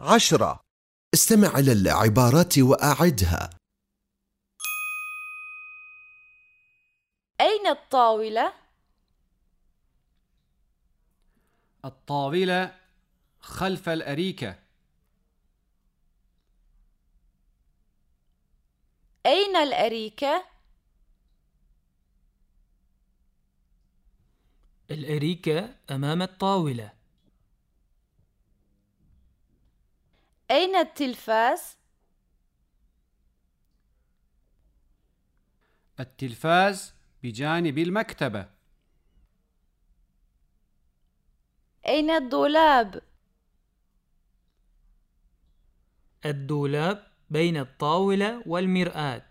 عشرة استمع إلى العبارات وأعدها أين الطاولة؟ الطاولة خلف الأريكة أين الأريكة؟ الأريكة أمام الطاولة أين التلفاز؟ التلفاز بجانب المكتبة أين الدولاب؟ الدولاب بين الطاولة والمرآة